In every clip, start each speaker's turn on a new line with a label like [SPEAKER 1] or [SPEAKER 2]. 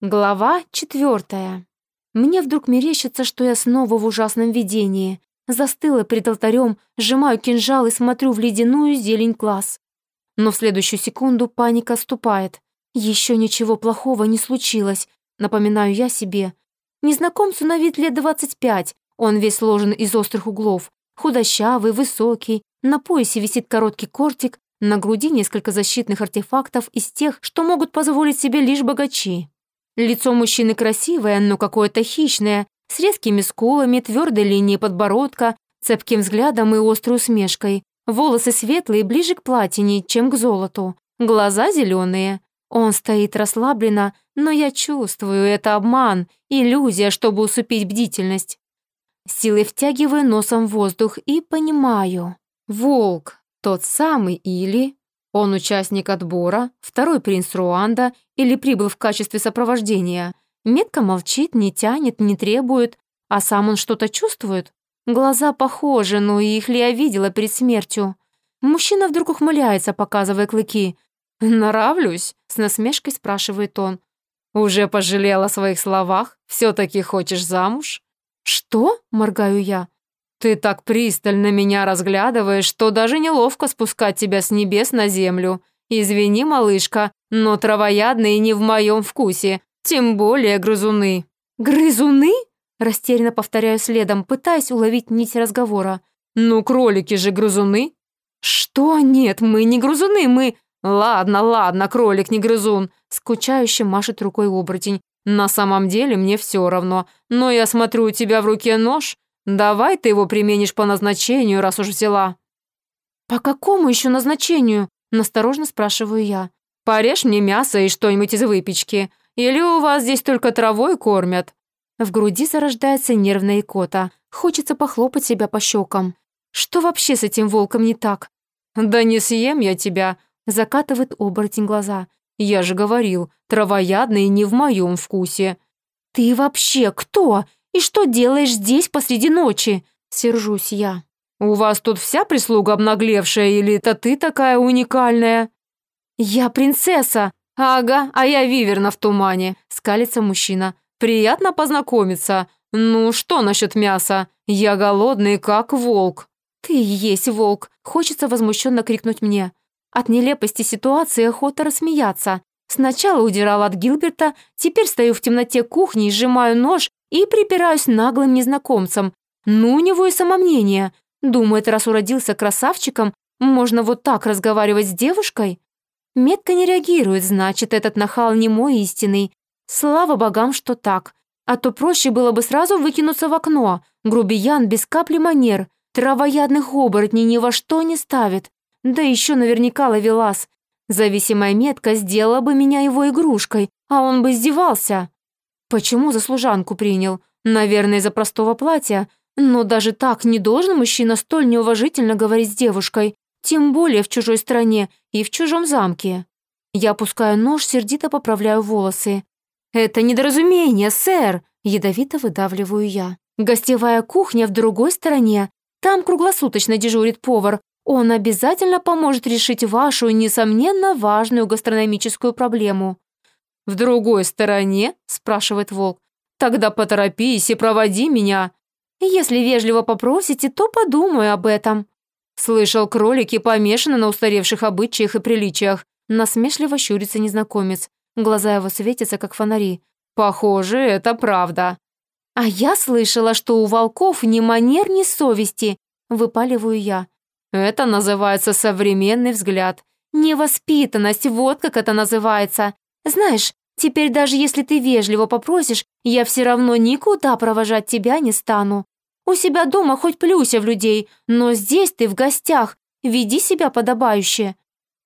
[SPEAKER 1] Глава четвертая. Мне вдруг мерещится, что я снова в ужасном видении. Застыла перед алтарем, сжимаю кинжал и смотрю в ледяную зелень глаз. Но в следующую секунду паника ступает. Еще ничего плохого не случилось, напоминаю я себе. Незнакомцу на вид лет двадцать пять, он весь сложен из острых углов, худощавый, высокий, на поясе висит короткий кортик, на груди несколько защитных артефактов из тех, что могут позволить себе лишь богачи. Лицо мужчины красивое, но какое-то хищное, с резкими скулами, твердой линией подбородка, цепким взглядом и острой усмешкой. Волосы светлые, ближе к платине, чем к золоту. Глаза зеленые. Он стоит расслабленно, но я чувствую, это обман, иллюзия, чтобы усыпить бдительность. Силой втягиваю носом воздух и понимаю. Волк, тот самый или... Он участник отбора, второй принц Руанда или прибыл в качестве сопровождения. Метка молчит, не тянет, не требует, а сам он что-то чувствует. Глаза похожи, но их ли я видела перед смертью? Мужчина вдруг ухмыляется, показывая клыки. «Нравлюсь?» — с насмешкой спрашивает он. «Уже пожалела о своих словах? Все-таки хочешь замуж?» «Что?» — моргаю я. «Ты так пристально меня разглядываешь, что даже неловко спускать тебя с небес на землю. Извини, малышка, но травоядные не в моем вкусе, тем более грызуны». «Грызуны?» – растерянно повторяю следом, пытаясь уловить нить разговора.
[SPEAKER 2] «Ну, кролики же грызуны».
[SPEAKER 1] «Что? Нет, мы не грызуны, мы...»
[SPEAKER 2] «Ладно, ладно, кролик не грызун», – скучающе машет рукой оборотень. «На самом деле мне все равно, но я смотрю, у тебя в руке нож. Давай ты его применишь по назначению, раз уж взяла».
[SPEAKER 1] «По какому еще назначению?» – насторожно спрашиваю я.
[SPEAKER 2] «Порежь мне мясо и что-нибудь из выпечки. Или у вас здесь только травой кормят?»
[SPEAKER 1] В груди зарождается нервная икота. Хочется похлопать себя по щекам. Что вообще с этим волком не так?
[SPEAKER 2] «Да не съем я тебя», – закатывает оборотень глаза. «Я же говорил, травоядный не в моем вкусе».
[SPEAKER 1] «Ты вообще кто? И что делаешь здесь посреди ночи?» Сержусь я.
[SPEAKER 2] «У вас тут вся прислуга обнаглевшая, или это ты такая уникальная?»
[SPEAKER 1] «Я принцесса!»
[SPEAKER 2] «Ага, а я виверна в тумане», — скалится мужчина. «Приятно познакомиться. Ну, что насчет мяса? Я голодный, как волк».
[SPEAKER 1] «Ты есть волк!» — хочется возмущенно крикнуть мне. От нелепости ситуации охота рассмеяться. Сначала удирала от Гилберта, теперь стою в темноте кухни и сжимаю нож и припираюсь наглым незнакомцам. Ну, у него и самомнение. Думает, раз уродился красавчиком, можно вот так разговаривать с девушкой? Метка не реагирует, значит, этот нахал не мой истинный. Слава богам, что так. А то проще было бы сразу выкинуться в окно. Грубиян без капли манер. Травоядных оборотней ни во что не ставит. Да еще наверняка ловелас. Зависимая метка сделала бы меня его игрушкой, а он бы издевался. Почему за служанку принял? Наверное, из-за простого платья. Но даже так не должен мужчина столь неуважительно говорить с девушкой, тем более в чужой стране и в чужом замке. Я опускаю нож, сердито поправляю волосы. «Это недоразумение, сэр!» – ядовито выдавливаю я. «Гостевая кухня в другой стороне. Там круглосуточно дежурит повар. Он обязательно поможет решить вашу, несомненно, важную гастрономическую проблему.
[SPEAKER 2] «В другой стороне?» – спрашивает волк. «Тогда поторопись и проводи меня».
[SPEAKER 1] «Если вежливо попросите, то подумаю об этом».
[SPEAKER 2] Слышал, кролики помешаны на устаревших обычаях и приличиях.
[SPEAKER 1] Насмешливо щурится незнакомец. Глаза его светятся, как фонари.
[SPEAKER 2] «Похоже, это правда».
[SPEAKER 1] «А я слышала, что у волков ни манер, ни совести», – выпаливаю я.
[SPEAKER 2] «Это называется современный взгляд».
[SPEAKER 1] «Невоспитанность, вот как это называется. Знаешь, теперь даже если ты вежливо попросишь, я все равно никуда провожать тебя не стану. У себя дома хоть плюся в людей, но здесь ты в гостях, веди себя подобающе».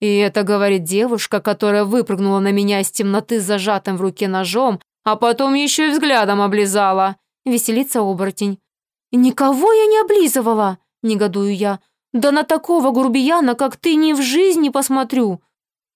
[SPEAKER 2] И это говорит девушка, которая выпрыгнула на меня из темноты с зажатым в руке ножом, а потом еще и взглядом облизала.
[SPEAKER 1] Веселится оборотень. «Никого я не облизывала!» – негодую я. «Да на такого грубияна, как ты, ни в жизни посмотрю!»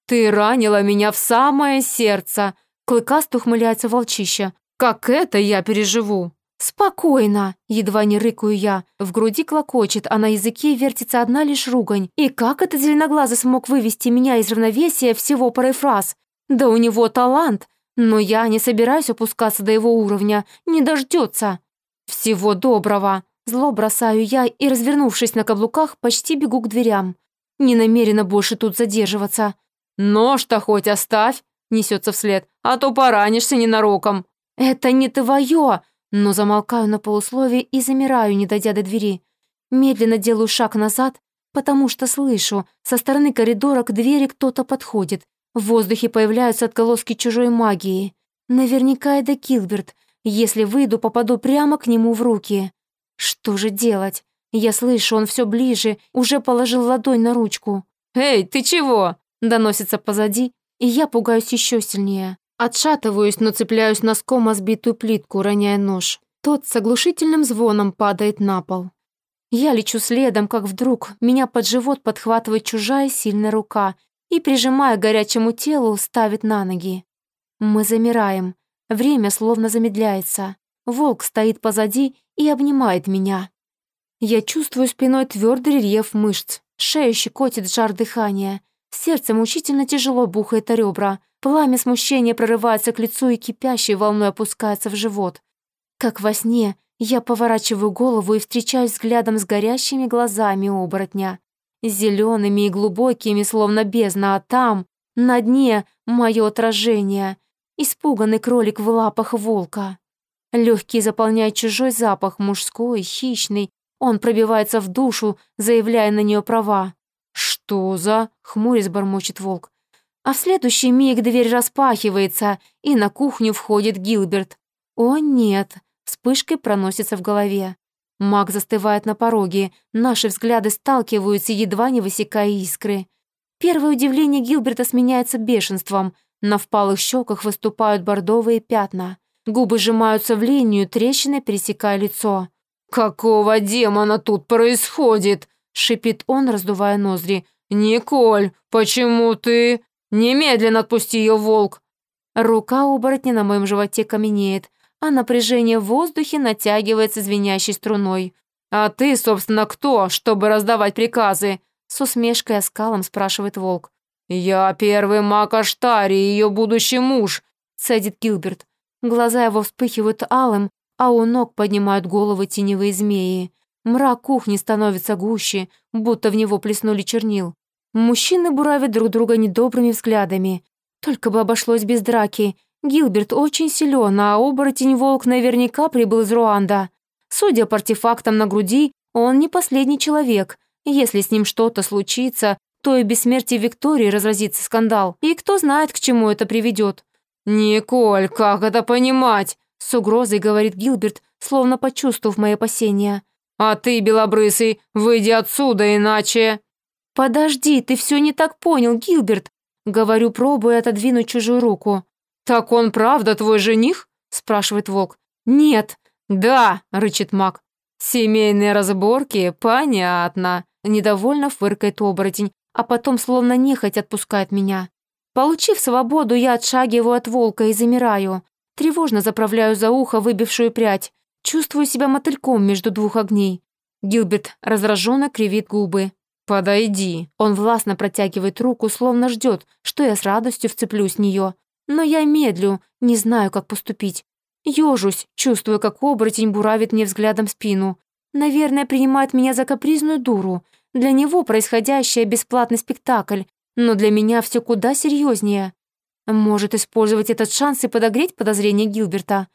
[SPEAKER 2] «Ты ранила меня в самое сердце!»
[SPEAKER 1] Клыкасто ухмыляется волчище.
[SPEAKER 2] «Как это я переживу?»
[SPEAKER 1] «Спокойно!» – едва не рыкаю я. В груди клокочет, а на языке вертится одна лишь ругань. И как этот зеленоглазый смог вывести меня из равновесия всего парой фраз? Да у него талант! Но я не собираюсь опускаться до его уровня, не дождется. Всего доброго. Зло бросаю я и, развернувшись на каблуках, почти бегу к дверям. Не намерена больше тут задерживаться.
[SPEAKER 2] «Нож-то хоть оставь!» — несется вслед. «А то поранишься ненароком!»
[SPEAKER 1] «Это не твое!» Но замолкаю на полусловие и замираю, не дойдя до двери. Медленно делаю шаг назад, потому что слышу, со стороны коридора к двери кто-то подходит. В воздухе появляются отголоски чужой магии. Наверняка это Килберт. Если выйду, попаду прямо к нему в руки. Что же делать? Я слышу, он все ближе, уже положил ладонь на ручку.
[SPEAKER 2] «Эй, ты чего?»
[SPEAKER 1] Доносится позади, и я пугаюсь еще сильнее. Отшатываюсь, но цепляюсь носком о сбитую плитку, роняя нож. Тот с оглушительным звоном падает на пол. Я лечу следом, как вдруг меня под живот подхватывает чужая сильная рука и, прижимая горячему телу, ставит на ноги. Мы замираем. Время словно замедляется. Волк стоит позади и обнимает меня. Я чувствую спиной твердый рельеф мышц, шею щекотит жар дыхания, сердце мучительно тяжело бухает о ребра, пламя смущения прорывается к лицу и кипящей волной опускается в живот. Как во сне, я поворачиваю голову и встречаюсь взглядом с горящими глазами оборотня. Зелеными и глубокими, словно бездна, а там, на дне, мое отражение. Испуганный кролик в лапах волка. Легкий заполняет чужой запах, мужской, хищный. Он пробивается в душу, заявляя на нее права. «Что за...» — хмурясь бормочет волк. А в следующий миг дверь распахивается, и на кухню входит Гилберт. «О, нет!» — вспышкой проносится в голове. Маг застывает на пороге, наши взгляды сталкиваются, едва не высекая искры. Первое удивление Гилберта сменяется бешенством. На впалых щеках выступают бордовые пятна. Губы сжимаются в линию, трещины пересекая лицо.
[SPEAKER 2] «Какого демона тут происходит?» — шипит он, раздувая ноздри. «Николь, почему ты...» «Немедленно отпусти ее, волк!»
[SPEAKER 1] Рука оборотня на моем животе каменеет, а напряжение в воздухе натягивается звенящей струной.
[SPEAKER 2] «А ты, собственно, кто, чтобы раздавать приказы?»
[SPEAKER 1] С усмешкой оскалом спрашивает волк.
[SPEAKER 2] «Я первый маг Аштари, ее будущий муж», — цедит Гилберт.
[SPEAKER 1] Глаза его вспыхивают алым, а у ног поднимают головы теневые змеи. Мрак кухни становится гуще, будто в него плеснули чернил. Мужчины буравят друг друга недобрыми взглядами. Только бы обошлось без драки. Гилберт очень силен, а оборотень-волк наверняка прибыл из Руанда. Судя по артефактам на груди, он не последний человек. Если с ним что-то случится, то и без смерти Виктории разразится скандал. И кто знает, к чему это приведет.
[SPEAKER 2] «Николь, как это понимать?»
[SPEAKER 1] С угрозой говорит Гилберт, словно почувствовав мои опасения.
[SPEAKER 2] «А ты, белобрысый, выйди отсюда, иначе...»
[SPEAKER 1] «Подожди, ты все не так понял, Гилберт!» Говорю, пробуя отодвинуть чужую руку.
[SPEAKER 2] «Так он правда твой жених?» спрашивает волк.
[SPEAKER 1] «Нет».
[SPEAKER 2] «Да», рычит маг. «Семейные разборки? Понятно». Недовольно фыркает оборотень, а потом словно нехоть отпускает меня.
[SPEAKER 1] Получив свободу, я отшагиваю от волка и замираю. Тревожно заправляю за ухо выбившую прядь. Чувствую себя мотыльком между двух огней. Гилберт раздраженно кривит губы.
[SPEAKER 2] «Подойди».
[SPEAKER 1] Он властно протягивает руку, словно ждет, что я с радостью вцеплюсь в нее. Но я медлю, не знаю, как поступить. Ёжусь, чувствуя, как оборотень буравит мне взглядом спину. Наверное, принимает меня за капризную дуру. Для него происходящее бесплатный спектакль, но для меня все куда серьезнее. Может использовать этот шанс и подогреть подозрения Гилберта.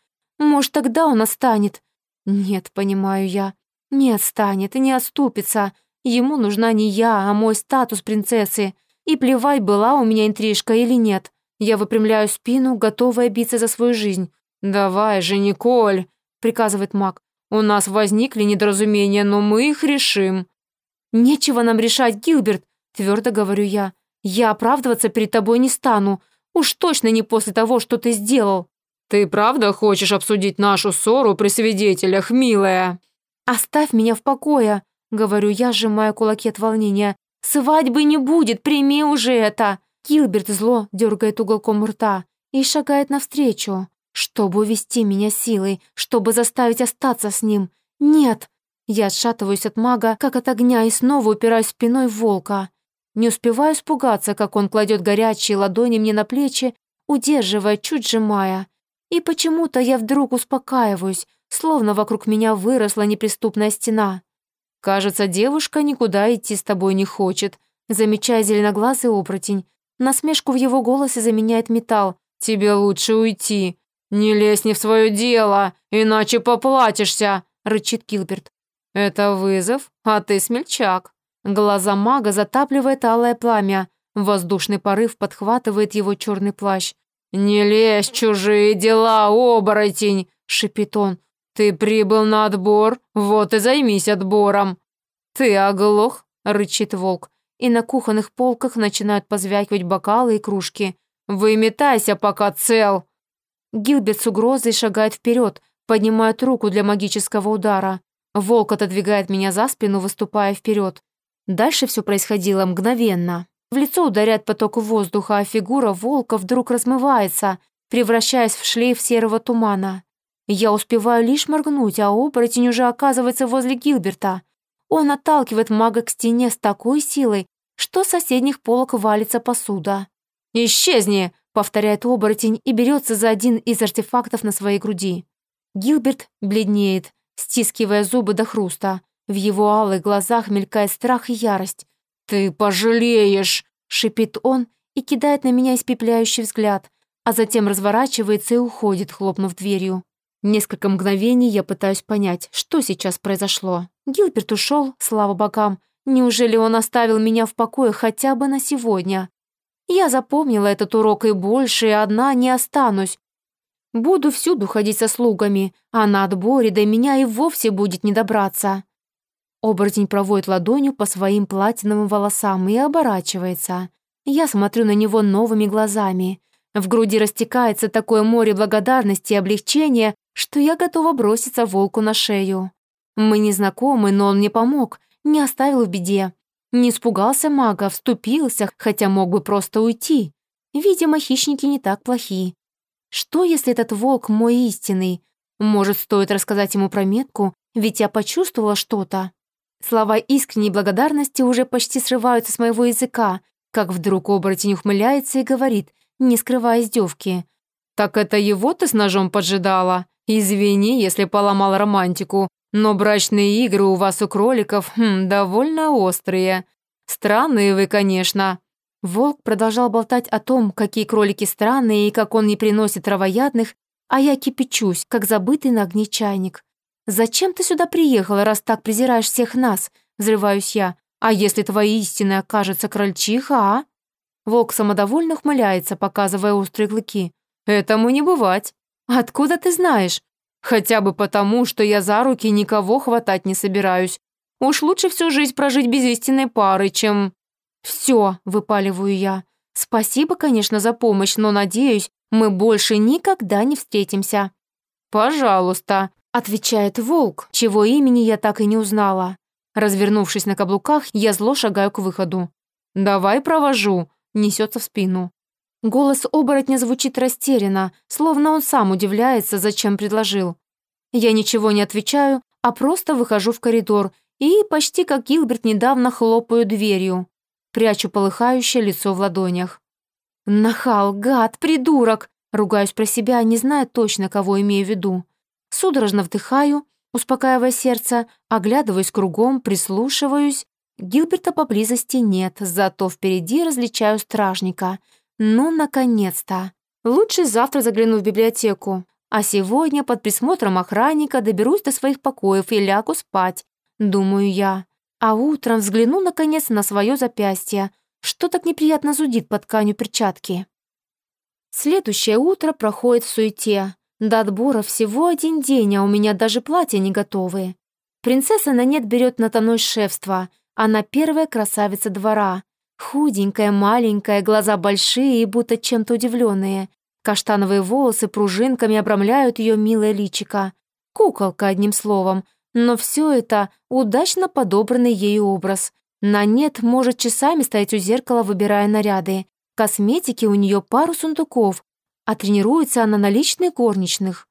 [SPEAKER 1] Может, тогда он отстанет. Нет, понимаю я. Не отстанет и не отступится. Ему нужна не я, а мой статус принцессы. И плевать, была у меня интрижка или нет. Я выпрямляю спину, готовая биться за свою жизнь.
[SPEAKER 2] «Давай же, Николь!» — приказывает маг. «У нас возникли недоразумения, но мы их решим».
[SPEAKER 1] «Нечего нам решать, Гилберт!» — твердо говорю я. Я оправдываться перед тобой не стану. Уж точно не после того, что ты сделал.
[SPEAKER 2] Ты правда хочешь обсудить нашу ссору при свидетелях, милая?
[SPEAKER 1] Оставь меня в покое, говорю я, сжимая кулаки от волнения. Свадьбы не будет, прими уже это. Килберт зло дергает уголком рта и шагает навстречу, чтобы увести меня силой, чтобы заставить остаться с ним. Нет. Я отшатываюсь от мага, как от огня, и снова упираюсь спиной в волка. Не успеваю испугаться, как он кладет горячие ладони мне на плечи, удерживая, чуть сжимая. И почему-то я вдруг успокаиваюсь, словно вокруг меня выросла неприступная стена. «Кажется, девушка никуда идти с тобой не хочет», замечая зеленоглазый оборотень. Насмешку в его голосе заменяет металл. «Тебе лучше уйти. Не лезь не в свое дело, иначе поплатишься», рычит Гилберт. «Это вызов, а ты смельчак». Глаза мага затапливает алое пламя. Воздушный порыв подхватывает его черный плащ. «Не лезь чужие дела, оборотень!» — шипит он. «Ты прибыл на отбор, вот и займись отбором!» «Ты оглох?» — рычит волк. И на кухонных полках начинают позвякивать бокалы и кружки. «Выметайся, пока цел!» Гилберт с угрозой шагает вперед, поднимает руку для магического удара. Волк отодвигает меня за спину, выступая вперед. Дальше все происходило мгновенно. В лицо ударяет поток воздуха, а фигура волка вдруг размывается, превращаясь в шлейф серого тумана. Я успеваю лишь моргнуть, а оборотень уже оказывается возле Гилберта. Он отталкивает мага к стене с такой силой, что с соседних полок валится посуда. «Исчезни!» — повторяет оборотень и берется за один из артефактов на своей груди. Гилберт бледнеет, стискивая зубы до хруста. В его алых глазах мелькает страх и ярость. «Ты пожалеешь!» — шипит он и кидает на меня испепеляющий взгляд, а затем разворачивается и уходит, хлопнув дверью. Несколько мгновений я пытаюсь понять, что сейчас произошло. Гилберт ушел, слава богам. Неужели он оставил меня в покое хотя бы на сегодня? Я запомнила этот урок и больше, и одна не останусь. Буду всюду ходить со слугами, а на отборе до меня и вовсе будет не добраться. Оборотень проводит ладонью по своим платиновым волосам и оборачивается. Я смотрю на него новыми глазами. В груди растекается такое море благодарности и облегчения, что я готова броситься волку на шею. Мы не знакомы, но он мне помог, не оставил в беде. Не испугался мага, вступился, хотя мог бы просто уйти. Видимо, хищники не так плохи. Что, если этот волк мой истинный? Может, стоит рассказать ему про метку, ведь я почувствовала что-то. Слова искренней благодарности уже почти срываются с моего языка, как вдруг оборотень ухмыляется и говорит, не скрывая издевки. «Так это его ты с ножом поджидала? Извини, если поломал романтику, но брачные игры у вас у кроликов хм, довольно острые. Странные вы, конечно». Волк продолжал болтать о том, какие кролики странные и как он не приносит травоядных, а я кипячусь, как забытый на огне чайник. «Зачем ты сюда приехала, раз так презираешь всех нас?» — взрываюсь я. «А если твоя истина окажется крольчиха, а?» Волк самодовольно ухмыляется, показывая острые клыки. «Этому не бывать. Откуда ты знаешь?» «Хотя бы потому, что я за руки никого хватать не собираюсь. Уж лучше всю жизнь прожить без истинной пары, чем...» «Все», — выпаливаю я. «Спасибо, конечно, за помощь, но, надеюсь, мы больше никогда не встретимся». «Пожалуйста», Отвечает волк, чего имени я так и не узнала. Развернувшись на каблуках, я зло шагаю к выходу. «Давай провожу», — несется в спину. Голос оборотня звучит растерянно, словно он сам удивляется, зачем предложил. Я ничего не отвечаю, а просто выхожу в коридор и, почти как Гилберт, недавно хлопаю дверью. Прячу полыхающее лицо в ладонях. «Нахал, гад, придурок!» Ругаюсь про себя, не зная точно, кого имею в виду. Судорожно вдыхаю, успокаивая сердце, оглядываюсь кругом, прислушиваюсь. Гилберта поблизости нет, зато впереди различаю стражника. Ну, наконец-то. Лучше завтра загляну в библиотеку. А сегодня под присмотром охранника доберусь до своих покоев и лягу спать, думаю я. А утром взгляну, наконец, на свое запястье. Что так неприятно зудит под тканью перчатки? Следующее утро проходит в суете. До отбора всего один день, а у меня даже платья не готовые. Принцесса на нет берет натаной шефство. Она первая красавица двора. Худенькая, маленькая, глаза большие и будто чем-то удивленные. Каштановые волосы пружинками обрамляют ее милое личико. Куколка, одним словом. Но все это удачно подобранный ею образ. На нет может часами стоять у зеркала, выбирая наряды. Косметики у нее пару сундуков, а тренируется она на личных горничных.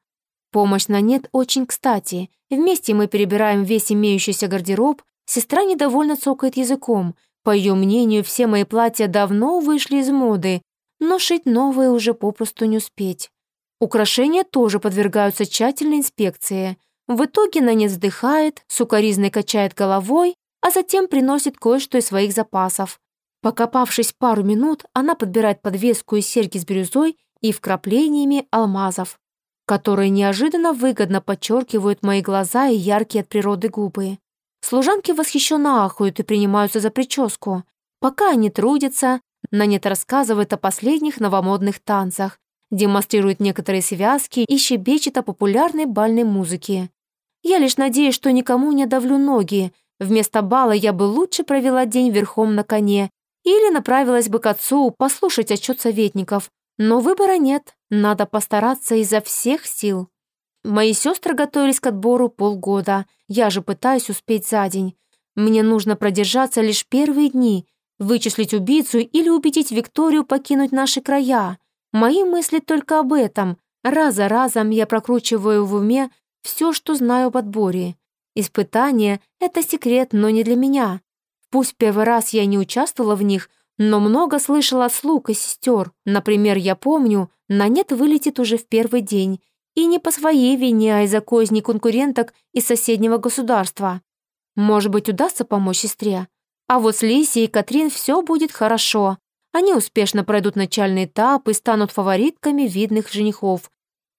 [SPEAKER 1] Помощь на нет очень кстати. Вместе мы перебираем весь имеющийся гардероб, сестра недовольно цокает языком. По ее мнению, все мои платья давно вышли из моды. но шить новые уже попросту не успеть. Украшения тоже подвергаются тщательной инспекции. В итоге Нанец вздыхает, сукоризной качает головой, а затем приносит кое-что из своих запасов. Покопавшись пару минут, она подбирает подвеску из серьги с бирюзой и вкраплениями алмазов, которые неожиданно выгодно подчеркивают мои глаза и яркие от природы губы. Служанки восхищенно ахают и принимаются за прическу. Пока они трудятся, Нанет рассказывает о последних новомодных танцах, демонстрирует некоторые связки и щебечет о популярной бальной музыке. Я лишь надеюсь, что никому не давлю ноги. Вместо бала я бы лучше провела день верхом на коне или направилась бы к отцу послушать отчет советников. Но выбора нет, надо постараться изо всех сил. Мои сестры готовились к отбору полгода, я же пытаюсь успеть за день. Мне нужно продержаться лишь первые дни, вычислить убийцу или убедить Викторию покинуть наши края. Мои мысли только об этом. Раз за разом я прокручиваю в уме все, что знаю об отборе. Испытания — это секрет, но не для меня. Пусть первый раз я не участвовала в них, но много слышала слуг и сестер. Например, я помню, на нет вылетит уже в первый день, и не по своей вине, а из-за козни конкуренток из соседнего государства. Может быть, удастся помочь сестре. А вот с Лисией и Катрин все будет хорошо. Они успешно пройдут начальный этап и станут фаворитками видных женихов.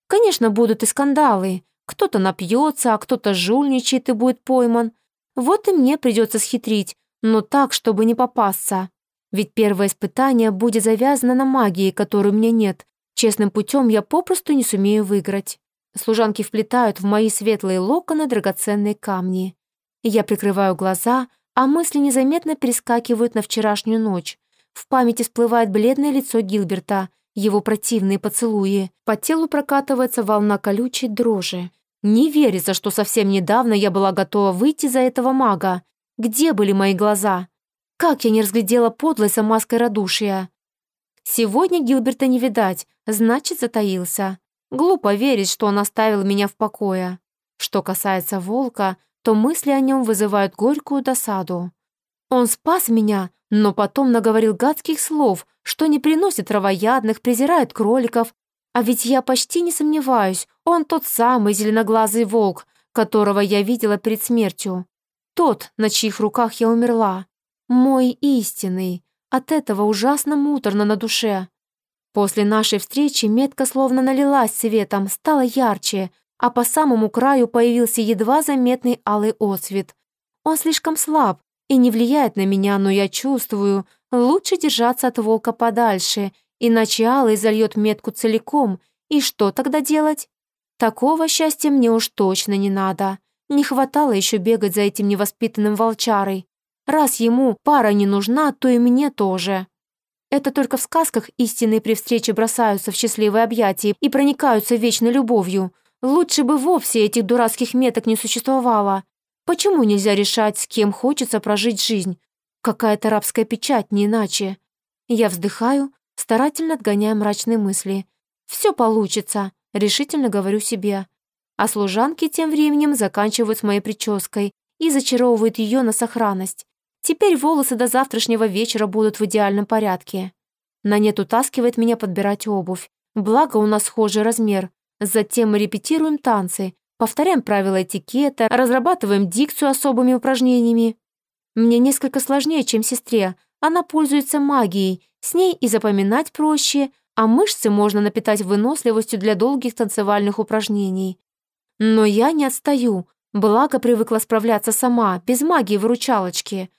[SPEAKER 1] Конечно, будут и скандалы. Кто-то напьется, а кто-то жульничает и будет пойман. Вот и мне придется схитрить, но так, чтобы не попасться. Ведь первое испытание будет завязано на магии, которой у меня нет, Честным путем я попросту не сумею выиграть. Служанки вплетают в мои светлые локоны драгоценные камни. Я прикрываю глаза, а мысли незаметно перескакивают на вчерашнюю ночь. В памяти всплывает бледное лицо Гилберта, его противные поцелуи. По телу прокатывается волна колючей дрожи. Не верится, что совсем недавно я была готова выйти за этого мага. Где были мои глаза? Как я не разглядела подлость за маской радушия? Сегодня Гилберта не видать, значит, затаился. Глупо верить, что он оставил меня в покое. Что касается волка, то мысли о нем вызывают горькую досаду. Он спас меня, но потом наговорил гадских слов, что не приносит травоядных, презирает кроликов. А ведь я почти не сомневаюсь, он тот самый зеленоглазый волк, которого я видела перед смертью. Тот, на чьих руках я умерла. Мой истинный. От этого ужасно муторно на душе. После нашей встречи метка словно налилась светом, стала ярче, а по самому краю появился едва заметный алый отсвет. Он слишком слаб и не влияет на меня, но я чувствую, лучше держаться от волка подальше, иначе алый зальет метку целиком, и что тогда делать? Такого счастья мне уж точно не надо. Не хватало еще бегать за этим невоспитанным волчарой. Раз ему пара не нужна, то и мне тоже. Это только в сказках истинные при встрече бросаются в счастливые объятия и проникаются вечной любовью. Лучше бы вовсе этих дурацких меток не существовало. Почему нельзя решать, с кем хочется прожить жизнь? Какая-то рабская печать, не иначе. Я вздыхаю, старательно отгоняя мрачные мысли. «Все получится», — решительно говорю себе. А служанки тем временем заканчивают с моей прической и зачаровывают ее на сохранность. Теперь волосы до завтрашнего вечера будут в идеальном порядке. Нанет утаскивает меня подбирать обувь. Благо у нас схожий размер. Затем мы репетируем танцы, повторяем правила этикета, разрабатываем дикцию особыми упражнениями. Мне несколько сложнее, чем сестре. Она пользуется магией, с ней и запоминать проще, а мышцы можно напитать выносливостью для долгих танцевальных упражнений. Но я не отстаю, благо привыкла справляться сама, без магии-выручалочки.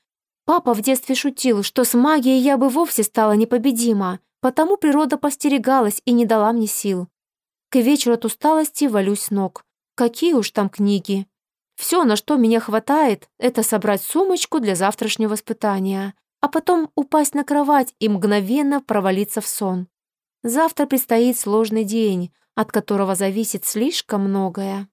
[SPEAKER 1] Папа в детстве шутил, что с магией я бы вовсе стала непобедима, потому природа постерегалась и не дала мне сил. К вечеру от усталости валюсь ног. Какие уж там книги. Все, на что меня хватает, это собрать сумочку для завтрашнего испытания, а потом упасть на кровать и мгновенно провалиться в сон. Завтра предстоит сложный день, от которого зависит слишком многое.